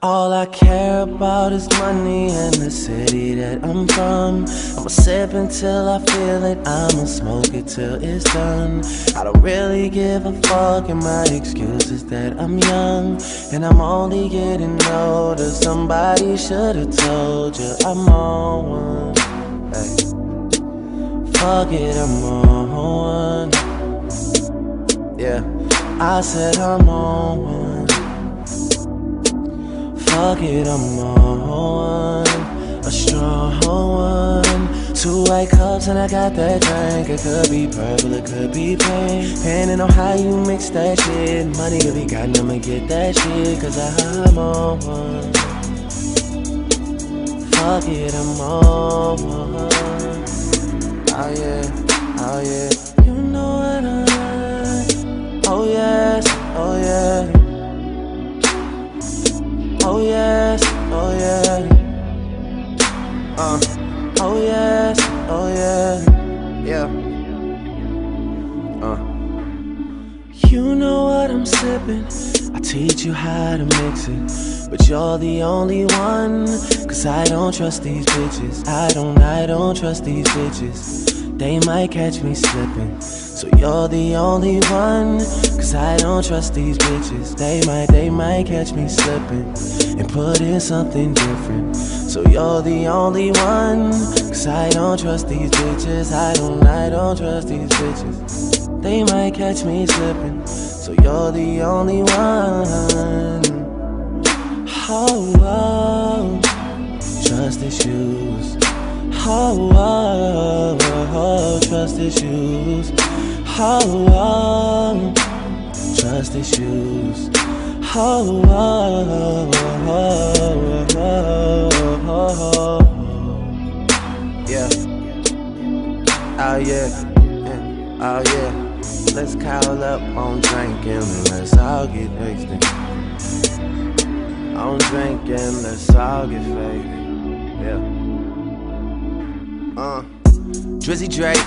All I care about is money and the city that I'm from. I'ma sip until I feel it, I'ma smoke it till it's done. I don't really give a fuck, and my excuse is that I'm young. And I'm only getting older. Somebody should've told you I'm on one. Hey. Fuck it, I'm on one. Yeah, I said I'm on one. Fuck it, I'm on one. A strong one. Two white cups and I got that drink. It could be purple, it could be pink. Depending on how you mix that shit. Money could be gotten, I'ma get that shit. Cause I'm on one. Fuck it, I'm on one. Oh yeah, oh yeah. Oh yes, oh yeah. Uh, oh yes, oh yeah. Yeah. Uh. You know what I'm sipping. I teach you how to mix it. But you're the only one. Cause I don't trust these bitches. I don't, I don't trust these bitches. They might catch me slipping. So you're the only one. Cause I don't trust these bitches. They might, they might catch me slipping. And put in something different. So you're the only one. Cause I don't trust these bitches. I don't, I don't trust these bitches. They might catch me slipping. So you're the only one. Oh, oh. trust issues. Oh, oh, trust issues. Oh, oh, trust issues. Oh, oh, yeah. Oh yeah, oh yeah. Let's call up on drinking let's all get wasted. On drinking, let's all get faded. Yeah. Uh. Drizzy Drake,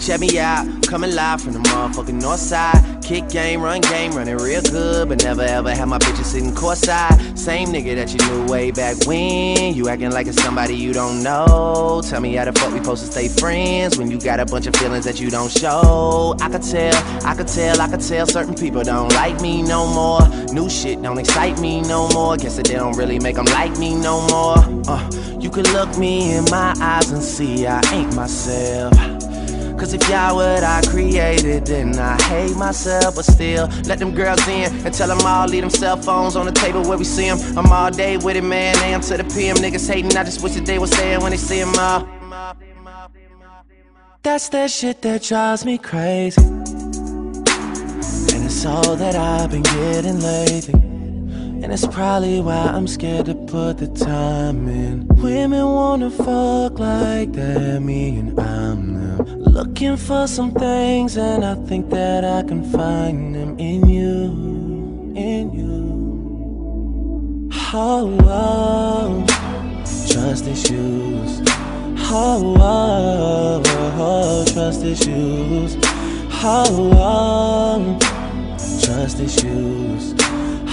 check me out. Coming live from the motherfucking north side. Kick game, run game, running real good. But never ever had my bitches sitting courtside. Same nigga that you knew way back when. You acting like it's somebody you don't know. Tell me how the fuck we supposed to stay friends when you got a bunch of feelings that you don't show. I could tell, I could tell, I could tell certain people don't like me no more. New shit don't excite me no more. Guess that they don't really make them like me no more. Uh, you could look me in my eyes and see I ain't myself. Cause if y'all what I created, then I hate myself. But still, let them girls in and tell them all leave them cell phones on the table where we see them. I'm all day with it, man. AM to the PM. Niggas hating, I just wish that they was saying when they see them all. That's that shit that drives me crazy. And it's all that I've been getting lately. And it's probably why I'm scared to put the time in. Women wanna fuck like that, me and I'm. Looking for some things, and I think that I can find them in you, in you. Oh, oh trust issues. Oh, oh, trust issues. Oh, oh, trust issues.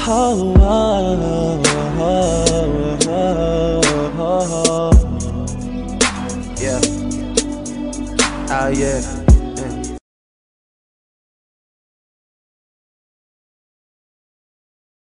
Oh, oh, oh, oh, oh, Oh yeah.